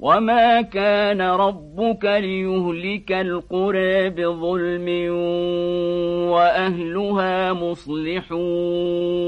وما كان ربك ليهلك القرى بظلم وأهلها مصلحون